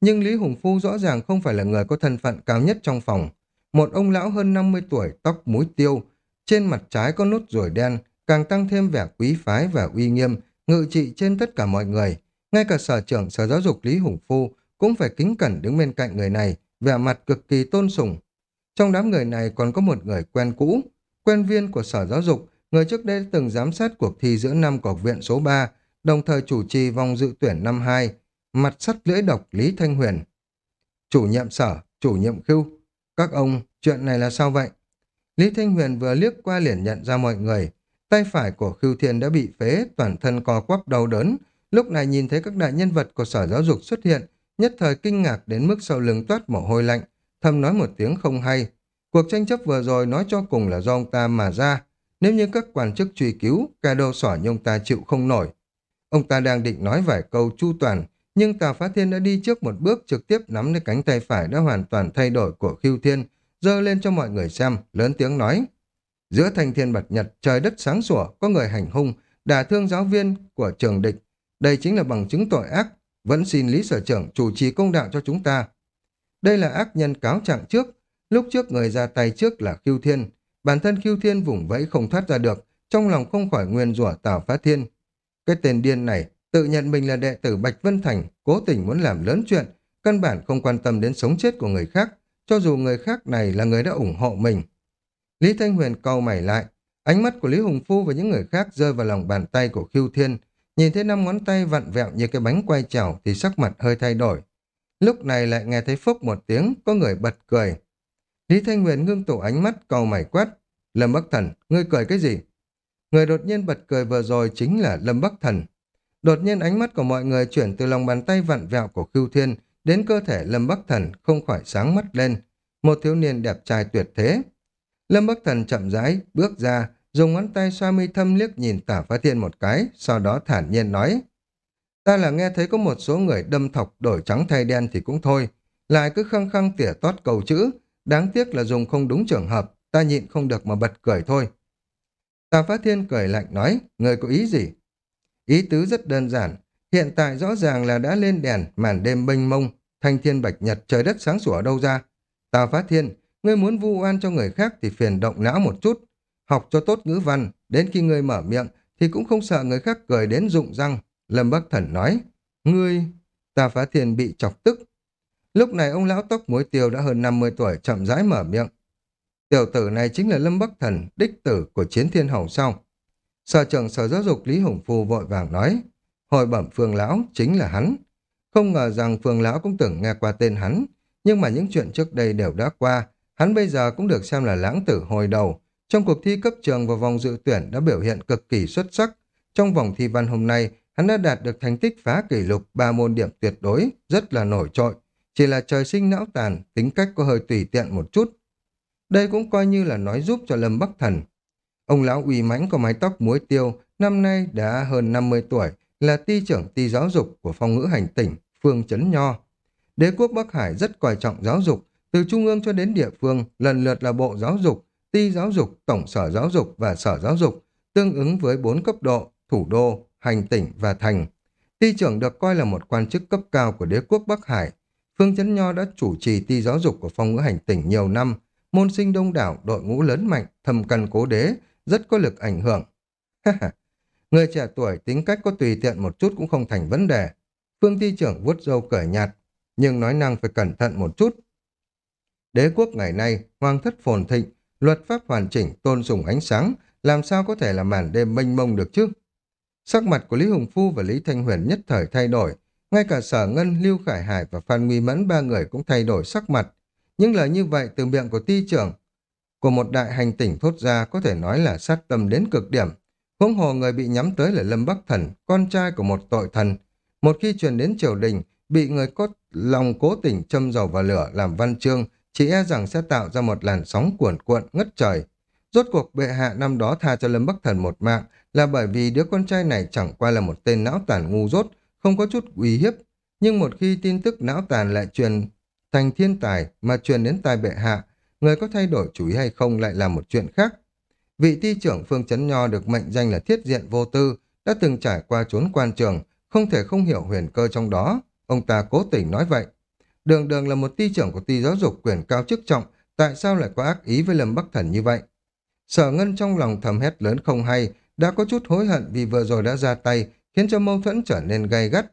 Speaker 1: Nhưng Lý Hồng Phu rõ ràng không phải là người có thân phận cao nhất trong phòng. Một ông lão hơn 50 tuổi, tóc múi tiêu, trên mặt trái có nốt ruồi đen, càng tăng thêm vẻ quý phái và uy nghiêm, ngự trị trên tất cả mọi người. Ngay cả Sở trưởng Sở Giáo dục Lý Hồng Phu cũng phải kính cẩn đứng bên cạnh người này, vẻ mặt cực kỳ tôn sùng, trong đám người này còn có một người quen cũ, quen viên của Sở Giáo dục, người trước đây từng giám sát cuộc thi giữa năm của viện số 3, đồng thời chủ trì vòng dự tuyển năm 2, mặt sắt lưỡi độc Lý Thanh Huyền. Chủ nhiệm sở, chủ nhiệm khưu, các ông, chuyện này là sao vậy? Lý Thanh Huyền vừa liếc qua liền nhận ra mọi người, tay phải của khưu thiên đã bị phế, toàn thân co quắp đau đớn, lúc này nhìn thấy các đại nhân vật của sở giáo dục xuất hiện, nhất thời kinh ngạc đến mức sau lưng toát mồ hôi lạnh, thầm nói một tiếng không hay. Cuộc tranh chấp vừa rồi nói cho cùng là do ông ta mà ra. Nếu như các quan chức truy cứu, cả đầu sỏ như ông ta chịu không nổi. Ông ta đang định nói vài câu chu toàn, nhưng Tào Phá Thiên đã đi trước một bước trực tiếp nắm lấy cánh tay phải đã hoàn toàn thay đổi của khiêu thiên, giơ lên cho mọi người xem, lớn tiếng nói. Giữa thanh thiên bật nhật, trời đất sáng sủa, có người hành hung, đả thương giáo viên của trường địch. Đây chính là bằng chứng tội ác. Vẫn xin Lý Sở Trưởng chủ trì công đạo cho chúng ta. Đây là ác nhân cáo trạng trước. Lúc trước người ra tay trước là Khiêu Thiên. Bản thân Khiêu Thiên vùng vẫy không thoát ra được, trong lòng không khỏi nguyên rủa Tào Phá Thiên. Cái tên điên này tự nhận mình là đệ tử Bạch Vân Thành, cố tình muốn làm lớn chuyện, căn bản không quan tâm đến sống chết của người khác, cho dù người khác này là người đã ủng hộ mình. Lý Thanh Huyền cau mày lại, ánh mắt của Lý Hùng Phu và những người khác rơi vào lòng bàn tay của Khiêu Thiên, nhìn thấy năm ngón tay vặn vẹo như cái bánh quay trèo thì sắc mặt hơi thay đổi. Lúc này lại nghe thấy phốc một tiếng, có người bật cười. Lý Thanh Huyền ngưng tụ ánh mắt cầu mày quát. Lâm Bắc Thần, ngươi cười cái gì? Người đột nhiên bật cười vừa rồi chính là Lâm Bắc Thần. Đột nhiên ánh mắt của mọi người chuyển từ lòng bàn tay vặn vẹo của Khưu Thiên đến cơ thể Lâm Bắc Thần không khỏi sáng mắt lên. Một thiếu niên đẹp trai tuyệt thế. Lâm Bắc Thần chậm rãi, bước ra, dùng ngón tay xoa mi thâm liếc nhìn tả phá thiên một cái, sau đó thản nhiên nói. Ta là nghe thấy có một số người đâm thọc đổi trắng thay đen thì cũng thôi, lại cứ khăng khăng tỉa tót cầu chữ, đáng tiếc là dùng không đúng trường hợp, ta nhịn không được mà bật cười thôi. Tà Phá Thiên cười lạnh nói, người có ý gì? Ý tứ rất đơn giản, hiện tại rõ ràng là đã lên đèn, màn đêm mênh mông, thanh thiên bạch nhật trời đất sáng sủa đâu ra. Tà Phá Thiên, ngươi muốn vu oan cho người khác thì phiền động não một chút, học cho tốt ngữ văn, đến khi ngươi mở miệng thì cũng không sợ người khác cười đến rụng răng, Lâm Bắc Thần nói, ngươi, ta phá thiên bị chọc tức. Lúc này ông lão tóc muối tiêu đã hơn 50 tuổi chậm rãi mở miệng. Tiểu tử này chính là Lâm Bắc Thần, đích tử của chiến thiên hầu sau. Sở trưởng sở giáo dục Lý Hùng Phu vội vàng nói, hồi bẩm phương lão chính là hắn. Không ngờ rằng phương lão cũng từng nghe qua tên hắn, nhưng mà những chuyện trước đây đều đã qua, hắn bây giờ cũng được xem là lãng tử hồi đầu. Trong cuộc thi cấp trường và vòng dự tuyển đã biểu hiện cực kỳ xuất sắc, Trong vòng thi văn hôm nay, hắn đã đạt được thành tích phá kỷ lục ba môn điểm tuyệt đối, rất là nổi trội. Chỉ là trời sinh não tàn, tính cách có hơi tùy tiện một chút. Đây cũng coi như là nói giúp cho Lâm Bắc Thần. Ông lão uy mãnh có mái tóc muối tiêu, năm nay đã hơn 50 tuổi, là ty trưởng ty giáo dục của phong ngữ hành tỉnh, Phương Chấn Nho. Đế quốc Bắc Hải rất coi trọng giáo dục, từ trung ương cho đến địa phương, lần lượt là bộ giáo dục, ty giáo dục, tổng sở giáo dục và sở giáo dục, tương ứng với bốn cấp độ, thủ đô, hành tỉnh và thành. Ty trưởng được coi là một quan chức cấp cao của đế quốc Bắc Hải. Phương Chấn Nho đã chủ trì ti giáo dục của phong ngữ hành tỉnh nhiều năm, môn sinh đông đảo, đội ngũ lớn mạnh, thầm căn cố đế, rất có lực ảnh hưởng. Người trẻ tuổi tính cách có tùy tiện một chút cũng không thành vấn đề. Phương Ti trưởng vuốt râu cởi nhạt, nhưng nói năng phải cẩn thận một chút. Đế quốc ngày nay, hoàng thất phồn thịnh, luật pháp hoàn chỉnh, tôn sùng ánh sáng, làm sao có thể là màn đêm mênh mông được chứ? Sắc mặt của Lý Hùng Phu và Lý Thanh Huyền nhất thời thay đổi, ngay cả Sở Ngân, Lưu Khải Hải và Phan Nguy Mẫn ba người cũng thay đổi sắc mặt. Những lời như vậy từ miệng của ti trưởng của một đại hành tỉnh thốt ra có thể nói là sát tâm đến cực điểm. Huống hồ người bị nhắm tới là Lâm Bắc Thần, con trai của một tội thần. Một khi truyền đến triều đình, bị người có lòng cố tình châm dầu vào lửa làm văn chương, chỉ e rằng sẽ tạo ra một làn sóng cuồn cuộn ngất trời. Rốt cuộc bệ hạ năm đó tha cho Lâm Bắc Thần một mạng là bởi vì đứa con trai này chẳng qua là một tên não tàn ngu dốt, không có chút uy hiếp. Nhưng một khi tin tức não tàn lại truyền thành thiên tài mà truyền đến tai bệ hạ, người có thay đổi chủ ý hay không lại là một chuyện khác. Vị ti trưởng Phương Chấn Nho được mệnh danh là thiết diện vô tư, đã từng trải qua trốn quan trường, không thể không hiểu huyền cơ trong đó. Ông ta cố tình nói vậy. Đường đường là một ti trưởng của ti giáo dục quyền cao chức trọng, tại sao lại có ác ý với Lâm Bắc Thần như vậy? Sở Ngân trong lòng thầm hét lớn không hay, đã có chút hối hận vì vừa rồi đã ra tay, khiến cho mâu thuẫn trở nên gay gắt.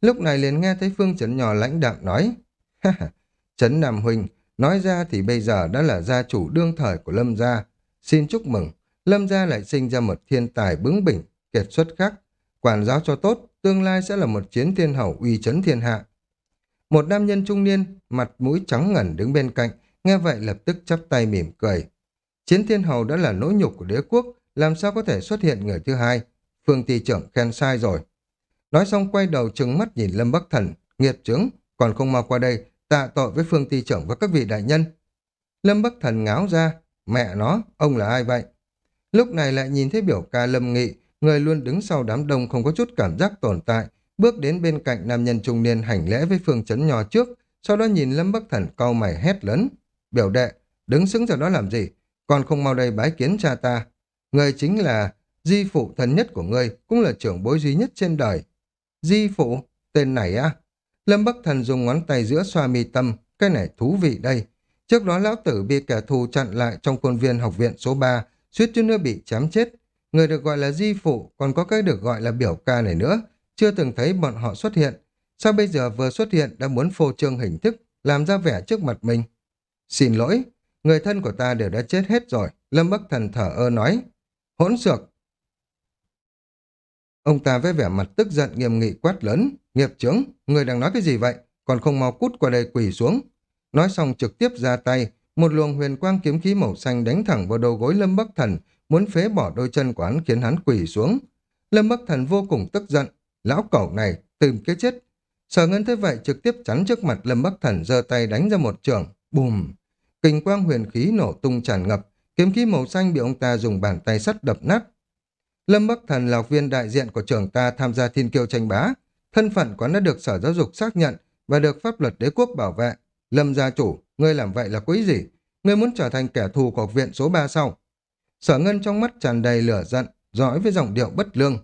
Speaker 1: Lúc này liền nghe thấy Phương Trấn Nhỏ lãnh đạm nói, ha ha, Trấn Nam Huynh, nói ra thì bây giờ đã là gia chủ đương thời của Lâm Gia. Xin chúc mừng, Lâm Gia lại sinh ra một thiên tài bướng bỉnh, kiệt xuất khác. Quản giáo cho tốt, tương lai sẽ là một chiến thiên hậu uy chấn thiên hạ. Một nam nhân trung niên, mặt mũi trắng ngẩn đứng bên cạnh, nghe vậy lập tức chắp tay mỉm cười. Chiến thiên hầu đã là nỗi nhục của đế quốc, làm sao có thể xuất hiện người thứ hai? Phương ty trưởng khen sai rồi. Nói xong quay đầu trừng mắt nhìn Lâm Bắc Thần, nghiệt trướng, còn không mau qua đây, tạ tội với Phương ty trưởng và các vị đại nhân. Lâm Bắc Thần ngáo ra, mẹ nó, ông là ai vậy? Lúc này lại nhìn thấy biểu ca Lâm Nghị, người luôn đứng sau đám đông không có chút cảm giác tồn tại, bước đến bên cạnh nam nhân trung niên hành lễ với Phương Chấn Nho trước, sau đó nhìn Lâm Bắc Thần cau mày hét lớn. Biểu đệ, đứng xứng ra đó làm gì? Còn không mau đây bái kiến cha ta. Người chính là di phụ thân nhất của ngươi, cũng là trưởng bối duy nhất trên đời. Di phụ? Tên này á? Lâm Bắc Thần dùng ngón tay giữa xoa mi tâm, cái này thú vị đây. Trước đó lão tử bị kẻ thù chặn lại trong khuôn viên học viện số 3, suýt chút nữa bị chém chết. Người được gọi là di phụ, còn có cái được gọi là biểu ca này nữa, chưa từng thấy bọn họ xuất hiện. Sao bây giờ vừa xuất hiện đã muốn phô trương hình thức, làm ra vẻ trước mặt mình? Xin lỗi, người thân của ta đều đã chết hết rồi, Lâm Bắc Thần thở ơ nói. Hỗn xược! Ông ta với vẻ mặt tức giận nghiêm nghị quát lớn, nghiệp trưởng người đang nói cái gì vậy, còn không mau cút qua đây quỳ xuống. Nói xong trực tiếp ra tay, một luồng huyền quang kiếm khí màu xanh đánh thẳng vào đầu gối Lâm Bắc Thần, muốn phế bỏ đôi chân của hắn khiến hắn quỳ xuống. Lâm Bắc Thần vô cùng tức giận, lão cẩu này tìm cái chết. Sở Ngân thế vậy trực tiếp chắn trước mặt Lâm Bắc Thần giơ tay đánh ra một trường, bùm. Kình quang huyền khí nổ tung tràn ngập, kiếm khí màu xanh bị ông ta dùng bàn tay sắt đập nát. Lâm Bắc Thần là học viên đại diện của trường ta tham gia thiên kiêu tranh bá. Thân phận của đã được Sở Giáo dục xác nhận và được pháp luật đế quốc bảo vệ. Lâm gia chủ, ngươi làm vậy là có ý gì? Ngươi muốn trở thành kẻ thù của học viện số 3 sau? Sở Ngân trong mắt tràn đầy lửa giận, dõi với giọng điệu bất lương.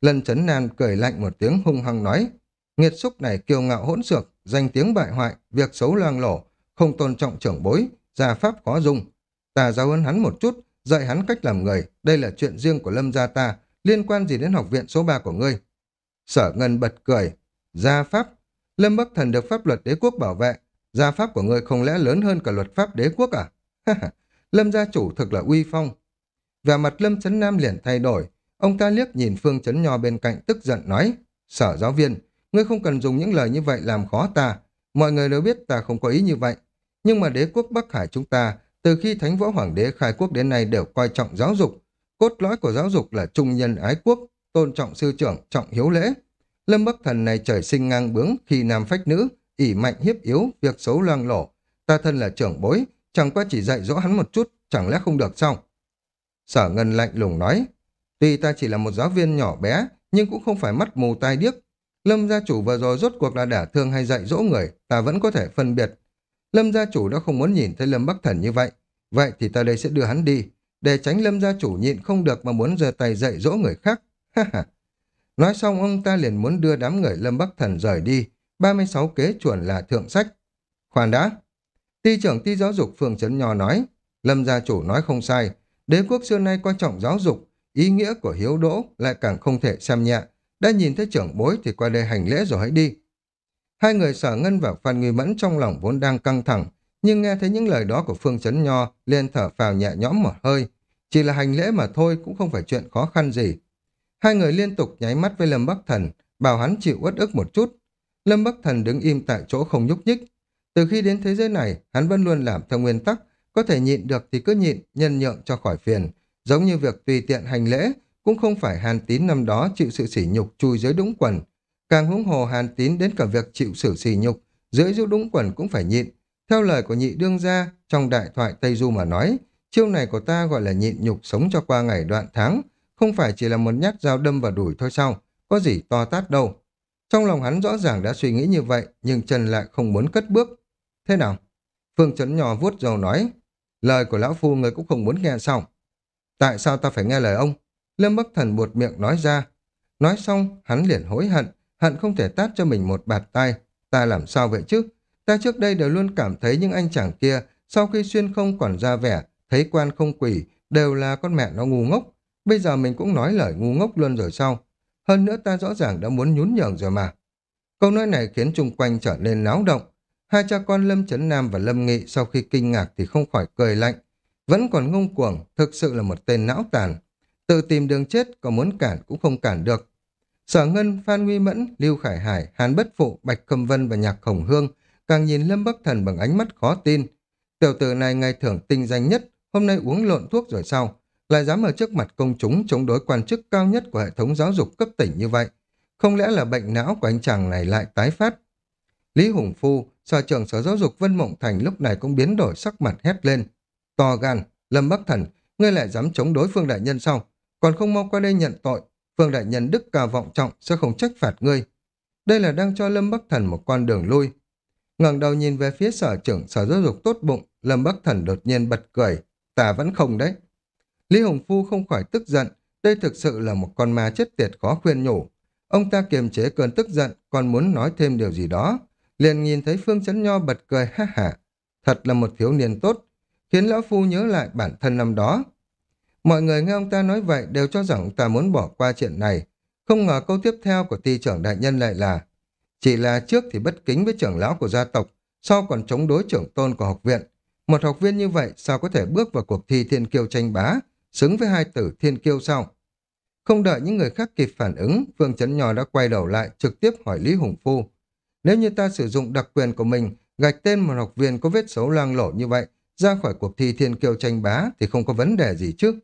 Speaker 1: Lân chấn nan cười lạnh một tiếng hung hăng nói, nghiệt xúc này kiêu ngạo hỗn xược, danh tiếng bại hoại, việc xấu loang lổ, không tôn trọng trưởng bối, gia pháp khó dùng. Ta giáo hơn hắn một chút, dạy hắn cách làm người, đây là chuyện riêng của lâm gia ta, liên quan gì đến học viện số 3 của ngươi. Sở Ngân bật cười, gia pháp, Lâm Bắc Thần được pháp luật đế quốc bảo vệ, gia pháp của ngươi không lẽ lớn hơn cả luật pháp đế quốc à? Lâm gia chủ thực là uy phong. Và mặt Lâm Trấn Nam liền thay đổi, ông ta liếc nhìn Phương Trấn Nho bên cạnh tức giận nói, sở giáo viên, ngươi không cần dùng những lời như vậy làm khó ta, mọi người đều biết ta không có ý như vậy. Nhưng mà đế quốc Bắc Hải chúng ta, từ khi Thánh Võ Hoàng đế khai quốc đến nay đều coi trọng giáo dục, cốt lõi của giáo dục là trung nhân ái quốc, tôn trọng sư trưởng, trọng hiếu lễ. Lâm Bắc Thần này trời sinh ngang bướng, khi nam phách nữ, ỷ mạnh hiếp yếu, việc xấu loang lổ. Ta thân là trưởng bối, chẳng qua chỉ dạy dỗ hắn một chút, chẳng lẽ không được sao? Sở Ngân lạnh lùng nói, tuy ta chỉ là một giáo viên nhỏ bé, nhưng cũng không phải mắt mù tai điếc. Lâm gia chủ vừa rồi rốt cuộc là đả thương hay dạy dỗ người, ta vẫn có thể phân biệt. Lâm gia chủ đã không muốn nhìn thấy Lâm Bắc Thần như vậy. Vậy thì ta đây sẽ đưa hắn đi, để tránh Lâm gia chủ nhịn không được mà muốn giơ tay dạy dỗ người khác. Nói xong ông ta liền muốn đưa đám người Lâm Bắc Thần rời đi, 36 kế chuẩn là thượng sách. Khoan đã. Ty trưởng ty giáo dục phường Trấn Nho nói, Lâm gia chủ nói không sai, đế quốc xưa nay quan trọng giáo dục, ý nghĩa của hiếu đỗ lại càng không thể xem nhẹ. Đã nhìn thấy trưởng bối thì qua đây hành lễ rồi hãy đi. Hai người sở ngân và Phan Nguy Mẫn trong lòng vốn đang căng thẳng, nhưng nghe thấy những lời đó của Phương Chấn Nho liền thở phào nhẹ nhõm một hơi. Chỉ là hành lễ mà thôi cũng không phải chuyện khó khăn gì. Hai người liên tục nháy mắt với Lâm Bắc Thần, bảo hắn chịu uất ức một chút. Lâm Bắc Thần đứng im tại chỗ không nhúc nhích. Từ khi đến thế giới này, hắn vẫn luôn làm theo nguyên tắc, có thể nhịn được thì cứ nhịn, nhân nhượng cho khỏi phiền. Giống như việc tùy tiện hành lễ, cũng không phải hàn tín năm đó chịu sự sỉ nhục chui dưới đúng quần. Càng huống hồ hàn tín đến cả việc chịu xử sỉ nhục, dưới dưới đũng quần cũng phải nhịn. Theo lời của nhị đương gia, trong đại thoại Tây Du mà nói, chiêu này của ta gọi là nhịn nhục sống cho qua ngày đoạn tháng, không phải chỉ là một nhát dao đâm vào đùi thôi sao, có gì to tát đâu. Trong lòng hắn rõ ràng đã suy nghĩ như vậy, nhưng trần lại không muốn cất bước. Thế nào? Phương Trấn nhỏ vuốt dầu nói, lời của lão phu người cũng không muốn nghe sao Tại sao ta phải nghe lời ông? Lâm Bắc Thần buột miệng nói ra. Nói xong, hắn liền hối hận, hận không thể tát cho mình một bạt tay. Ta làm sao vậy chứ? Ta trước đây đều luôn cảm thấy những anh chàng kia, sau khi xuyên không còn ra vẻ, thấy quan không quỷ, đều là con mẹ nó ngu ngốc. Bây giờ mình cũng nói lời ngu ngốc luôn rồi sao? Hơn nữa ta rõ ràng đã muốn nhún nhường rồi mà. Câu nói này khiến chung quanh trở nên náo động. Hai cha con Lâm Trấn Nam và Lâm Nghị sau khi kinh ngạc thì không khỏi cười lạnh. Vẫn còn ngông cuồng, thực sự là một tên não tàn. Tự tìm đường chết, có muốn cản cũng không cản được. Sở Ngân, Phan Nguy Mẫn, Lưu Khải Hải, Hàn Bất Phụ, Bạch Cầm Vân và Nhạc Khổng Hương càng nhìn Lâm Bắc Thần bằng ánh mắt khó tin. Tiểu tử này ngày thưởng tinh danh nhất, hôm nay uống lộn thuốc rồi sao? Lại dám ở trước mặt công chúng chống đối quan chức cao nhất của hệ thống giáo dục cấp tỉnh như vậy. Không lẽ là bệnh não của anh chàng này lại tái phát? Lý Hùng Phu, sở trưởng sở giáo dục Vân Mộng Thành lúc này cũng biến đổi sắc mặt hét lên. To gan, Lâm Bắc Thần, ngươi lại dám chống đối Phương Đại Nhân sao? Còn không mau qua đây nhận tội, Phương Đại Nhân đức cao vọng trọng sẽ không trách phạt ngươi. Đây là đang cho Lâm Bắc Thần một con đường lui. ngẩng đầu nhìn về phía sở trưởng sở giáo dục tốt bụng, Lâm Bắc Thần đột nhiên bật cười. Ta vẫn không đấy. Lý Hồng Phu không khỏi tức giận, đây thực sự là một con ma chết tiệt khó khuyên nhủ. Ông ta kiềm chế cơn tức giận, còn muốn nói thêm điều gì đó. Liền nhìn thấy Phương Chấn Nho bật cười ha hả. Thật là một thiếu niên tốt, khiến Lão Phu nhớ lại bản thân năm đó. Mọi người nghe ông ta nói vậy đều cho rằng ta muốn bỏ qua chuyện này. Không ngờ câu tiếp theo của ty trưởng đại nhân lại là chỉ là trước thì bất kính với trưởng lão của gia tộc, sau còn chống đối trưởng tôn của học viện. Một học viên như vậy sao có thể bước vào cuộc thi thiên kiêu tranh bá, xứng với hai tử thiên kiêu sao? Không đợi những người khác kịp phản ứng, Phương Chấn Nhò đã quay đầu lại trực tiếp hỏi Lý Hùng Phu. Nếu như ta sử dụng đặc quyền của mình, gạch tên một học viên có vết xấu lang lổ như vậy, ra khỏi cuộc thi thiên kiêu tranh bá thì không có vấn đề gì chứ.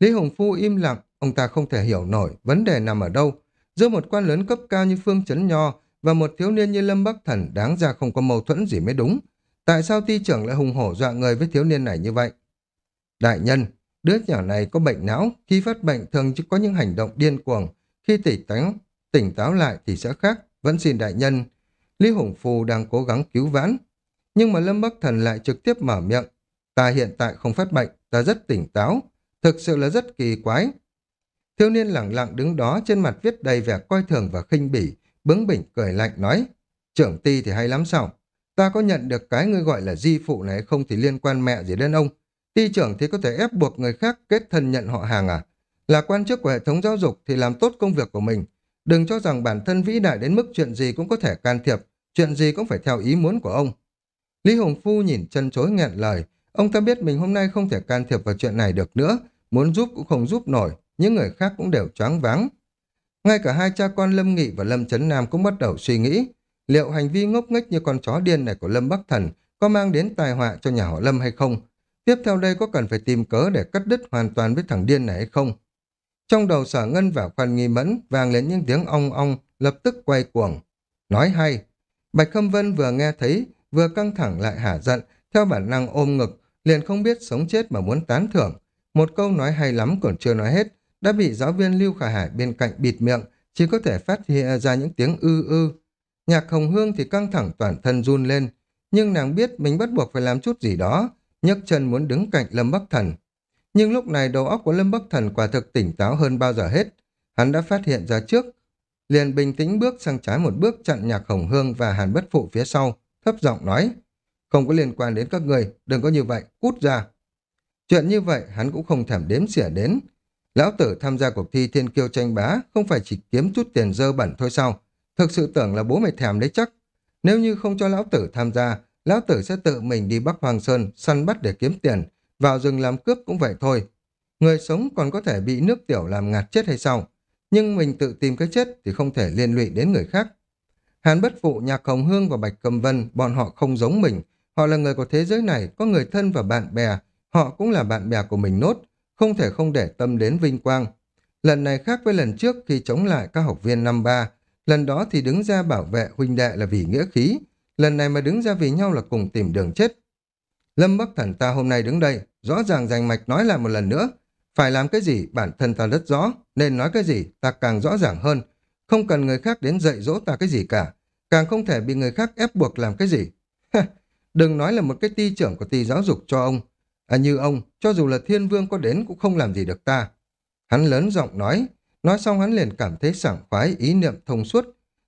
Speaker 1: Lý Hồng Phu im lặng, ông ta không thể hiểu nổi vấn đề nằm ở đâu. Giữa một quan lớn cấp cao như Phương Chấn Nho và một thiếu niên như Lâm Bắc Thần đáng ra không có mâu thuẫn gì mới đúng. Tại sao ti trưởng lại hùng hổ dọa người với thiếu niên này như vậy? Đại nhân, đứa nhỏ này có bệnh não, khi phát bệnh thường chỉ có những hành động điên cuồng, khi tỉnh táo, tỉnh táo lại thì sẽ khác, vẫn xin đại nhân. Lý Hùng Phu đang cố gắng cứu vãn, nhưng mà Lâm Bắc Thần lại trực tiếp mở miệng. Ta hiện tại không phát bệnh, ta rất tỉnh táo, thực sự là rất kỳ quái. Thiếu niên lặng lặng đứng đó trên mặt viết đầy vẻ coi thường và khinh bỉ, bướng bỉnh cười lạnh nói, trưởng ti thì hay lắm sao? Ta có nhận được cái người gọi là di phụ này không thì liên quan mẹ gì đến ông. Ti trưởng thì có thể ép buộc người khác kết thân nhận họ hàng à? Là quan chức của hệ thống giáo dục thì làm tốt công việc của mình. Đừng cho rằng bản thân vĩ đại đến mức chuyện gì cũng có thể can thiệp, chuyện gì cũng phải theo ý muốn của ông. Lý Hồng Phu nhìn chân chối nghẹn lời, ông ta biết mình hôm nay không thể can thiệp vào chuyện này được nữa, muốn giúp cũng không giúp nổi, những người khác cũng đều choáng váng. Ngay cả hai cha con Lâm Nghị và Lâm Trấn Nam cũng bắt đầu suy nghĩ, liệu hành vi ngốc nghếch như con chó điên này của Lâm Bắc Thần có mang đến tai họa cho nhà họ Lâm hay không? Tiếp theo đây có cần phải tìm cớ để cắt đứt hoàn toàn với thằng điên này hay không? Trong đầu sở ngân và khoan nghi mẫn vang lên những tiếng ong ong, lập tức quay cuồng. Nói hay. Bạch Khâm Vân vừa nghe thấy, vừa căng thẳng lại hả giận, theo bản năng ôm ngực, liền không biết sống chết mà muốn tán thưởng. Một câu nói hay lắm còn chưa nói hết, đã bị giáo viên Lưu Khả Hải bên cạnh bịt miệng, chỉ có thể phát hiện ra những tiếng ư ư. Nhạc Hồng Hương thì căng thẳng toàn thân run lên, nhưng nàng biết mình bắt buộc phải làm chút gì đó, nhấc chân muốn đứng cạnh Lâm Bắc Thần. Nhưng lúc này đầu óc của Lâm Bắc Thần quả thực tỉnh táo hơn bao giờ hết. Hắn đã phát hiện ra trước, liền bình tĩnh bước sang trái một bước chặn Nhạc Hồng Hương và Hàn Bất Phụ phía sau, thấp giọng nói, không có liên quan đến các người, đừng có như vậy, cút ra. Chuyện như vậy hắn cũng không thèm đếm xỉa đến. Lão tử tham gia cuộc thi thiên kiêu tranh bá không phải chỉ kiếm chút tiền dơ bẩn thôi sao? Thực sự tưởng là bố mày thèm đấy chắc. Nếu như không cho lão tử tham gia, lão tử sẽ tự mình đi Bắc Hoàng Sơn săn bắt để kiếm tiền, vào rừng làm cướp cũng vậy thôi. Người sống còn có thể bị nước tiểu làm ngạt chết hay sao? Nhưng mình tự tìm cái chết thì không thể liên lụy đến người khác. Hàn Bất Phụ, Nhạc Hồng Hương và Bạch Cầm Vân, bọn họ không giống mình. Họ là người của thế giới này, có người thân và bạn bè. Họ cũng là bạn bè của mình nốt, không thể không để tâm đến vinh quang. Lần này khác với lần trước khi chống lại các học viên năm ba, lần đó thì đứng ra bảo vệ huynh đệ là vì nghĩa khí, lần này mà đứng ra vì nhau là cùng tìm đường chết. Lâm Bắc Thần ta hôm nay đứng đây, rõ ràng rành mạch nói lại một lần nữa. Phải làm cái gì bản thân ta rất rõ, nên nói cái gì ta càng rõ ràng hơn. Không cần người khác đến dạy dỗ ta cái gì cả, càng không thể bị người khác ép buộc làm cái gì. Đừng nói là một cái ti trưởng của ti giáo dục cho ông. À như ông, cho dù là thiên vương có đến cũng không làm gì được ta. Hắn lớn giọng nói, nói xong hắn liền cảm thấy sảng khoái ý niệm thông suốt.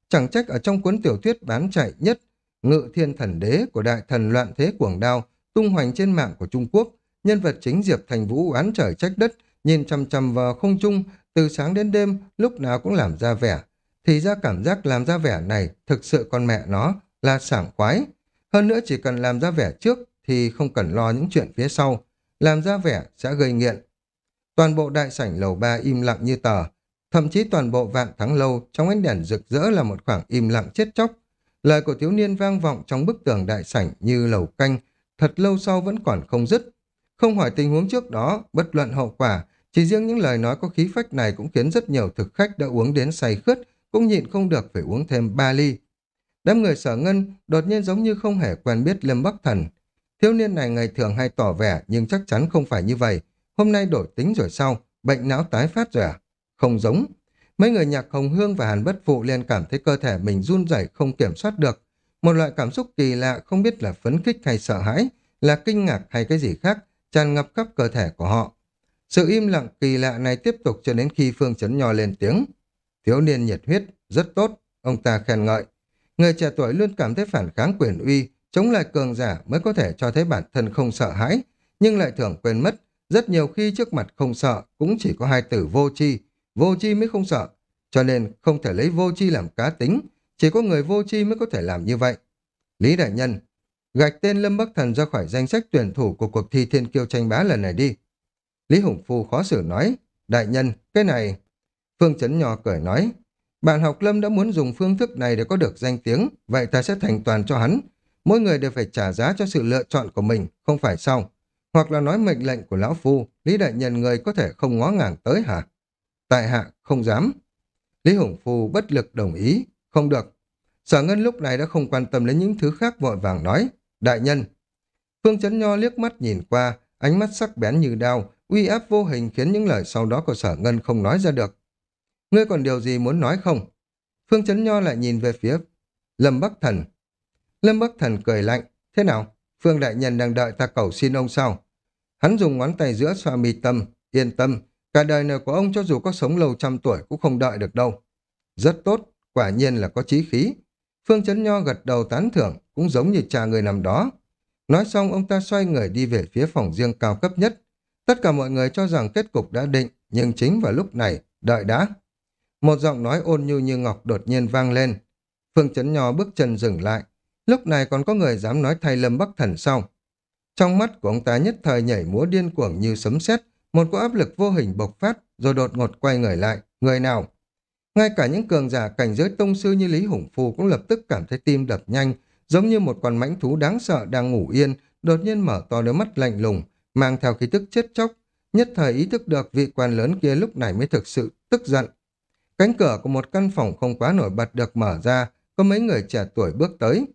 Speaker 1: Chẳng trách ở trong cuốn tiểu thuyết bán chạy nhất, ngự thiên thần đế của đại thần loạn thế cuồng đao, tung hoành trên mạng của Trung Quốc, nhân vật chính Diệp Thành Vũ oán trời trách đất, nhìn chằm chằm vào không trung, từ sáng đến đêm, lúc nào cũng làm ra vẻ. Thì ra cảm giác làm ra vẻ này thực sự con mẹ nó là sảng khoái. Hơn nữa chỉ cần làm ra vẻ trước thì không cần lo những chuyện phía sau. Làm ra vẻ sẽ gây nghiện. Toàn bộ đại sảnh lầu ba im lặng như tờ. Thậm chí toàn bộ vạn thắng lâu trong ánh đèn rực rỡ là một khoảng im lặng chết chóc. Lời của thiếu niên vang vọng trong bức tường đại sảnh như lầu canh, thật lâu sau vẫn còn không dứt. Không hỏi tình huống trước đó, bất luận hậu quả, chỉ riêng những lời nói có khí phách này cũng khiến rất nhiều thực khách đã uống đến say khướt, cũng nhịn không được phải uống thêm ba ly. Đám người sở ngân đột nhiên giống như không hề quen biết Lâm Bắc Thần. Thiếu niên này ngày thường hay tỏ vẻ nhưng chắc chắn không phải như vậy. Hôm nay đổi tính rồi sau, bệnh não tái phát rồi à? Không giống. Mấy người nhạc hồng hương và hàn bất phụ liền cảm thấy cơ thể mình run rẩy không kiểm soát được. Một loại cảm xúc kỳ lạ không biết là phấn khích hay sợ hãi, là kinh ngạc hay cái gì khác, tràn ngập khắp cơ thể của họ. Sự im lặng kỳ lạ này tiếp tục cho đến khi Phương Chấn Nho lên tiếng. Thiếu niên nhiệt huyết, rất tốt, ông ta khen ngợi. Người trẻ tuổi luôn cảm thấy phản kháng quyền uy, chống lại cường giả mới có thể cho thấy bản thân không sợ hãi, nhưng lại thường quên mất, rất nhiều khi trước mặt không sợ cũng chỉ có hai từ vô tri, vô tri mới không sợ, cho nên không thể lấy vô tri làm cá tính, chỉ có người vô tri mới có thể làm như vậy. Lý Đại Nhân, gạch tên Lâm Bắc Thần ra khỏi danh sách tuyển thủ của cuộc thi thiên kiêu tranh bá lần này đi. Lý Hùng Phu khó xử nói, Đại Nhân, cái này... Phương Chấn Nho cười nói, bạn học Lâm đã muốn dùng phương thức này để có được danh tiếng, vậy ta sẽ thành toàn cho hắn. Mỗi người đều phải trả giá cho sự lựa chọn của mình, không phải sao? Hoặc là nói mệnh lệnh của Lão Phu, Lý Đại Nhân người có thể không ngó ngàng tới hả? Tại hạ, không dám. Lý Hùng Phu bất lực đồng ý, không được. Sở Ngân lúc này đã không quan tâm đến những thứ khác vội vàng nói, Đại Nhân. Phương Chấn Nho liếc mắt nhìn qua, ánh mắt sắc bén như đao, uy áp vô hình khiến những lời sau đó của Sở Ngân không nói ra được. Ngươi còn điều gì muốn nói không? Phương Chấn Nho lại nhìn về phía Lâm Bắc Thần. Lâm Bắc Thần cười lạnh. Thế nào? Phương Đại Nhân đang đợi ta cầu xin ông sao? Hắn dùng ngón tay giữa xoa mi tâm. Yên tâm, cả đời này của ông cho dù có sống lâu trăm tuổi cũng không đợi được đâu. Rất tốt, quả nhiên là có chí khí. Phương Chấn Nho gật đầu tán thưởng, cũng giống như cha người nằm đó. Nói xong ông ta xoay người đi về phía phòng riêng cao cấp nhất. Tất cả mọi người cho rằng kết cục đã định, nhưng chính vào lúc này, đợi đã. Một giọng nói ôn nhu như ngọc đột nhiên vang lên. Phương Chấn Nho bước chân dừng lại. Lúc này còn có người dám nói thay Lâm Bắc Thần sau. Trong mắt của ông ta nhất thời nhảy múa điên cuồng như sấm sét, một cỗ áp lực vô hình bộc phát, rồi đột ngột quay người lại. Người nào? Ngay cả những cường giả cảnh giới tông sư như Lý Hùng Phu cũng lập tức cảm thấy tim đập nhanh, giống như một con mãnh thú đáng sợ đang ngủ yên, đột nhiên mở to đôi mắt lạnh lùng, mang theo khí tức chết chóc, nhất thời ý thức được vị quan lớn kia lúc này mới thực sự tức giận. Cánh cửa của một căn phòng không quá nổi bật được mở ra, có mấy người trẻ tuổi bước tới.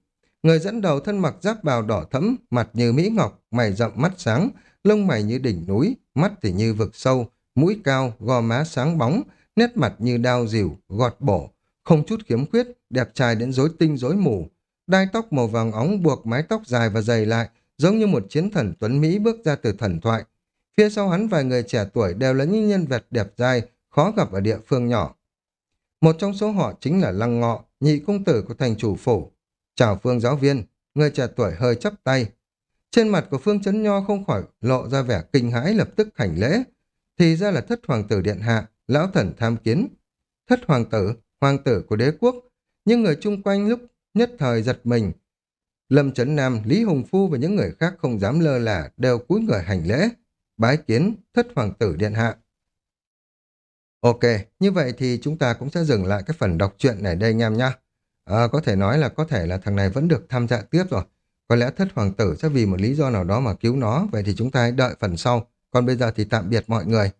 Speaker 1: Người dẫn đầu thân mặc giáp bào đỏ thẫm, mặt như mỹ ngọc, mày rậm mắt sáng, lông mày như đỉnh núi, mắt thì như vực sâu, mũi cao, gò má sáng bóng, nét mặt như đao dìu, gọt bổ, không chút khiếm khuyết, đẹp trai đến rối tinh rối mù. Đai tóc màu vàng óng buộc mái tóc dài và dày lại, giống như một chiến thần tuấn Mỹ bước ra từ thần thoại. Phía sau hắn vài người trẻ tuổi đều là những nhân vật đẹp trai, khó gặp ở địa phương nhỏ. Một trong số họ chính là Lăng Ngọ, nhị công tử của thành chủ phủ. Chào Phương giáo viên, người trẻ tuổi hơi chắp tay. Trên mặt của Phương Chấn Nho không khỏi lộ ra vẻ kinh hãi lập tức hành lễ. Thì ra là thất hoàng tử điện hạ, lão thần tham kiến. Thất hoàng tử, hoàng tử của đế quốc. Nhưng người chung quanh lúc nhất thời giật mình. Lâm Trấn Nam, Lý Hùng Phu và những người khác không dám lơ là đều cúi người hành lễ. Bái kiến thất hoàng tử điện hạ. Ok, như vậy thì chúng ta cũng sẽ dừng lại cái phần đọc truyện này đây anh em nhé. À, có thể nói là có thể là thằng này vẫn được tham gia tiếp rồi. Có lẽ thất hoàng tử sẽ vì một lý do nào đó mà cứu nó, vậy thì chúng ta hãy đợi phần sau. Còn bây giờ thì tạm biệt mọi người.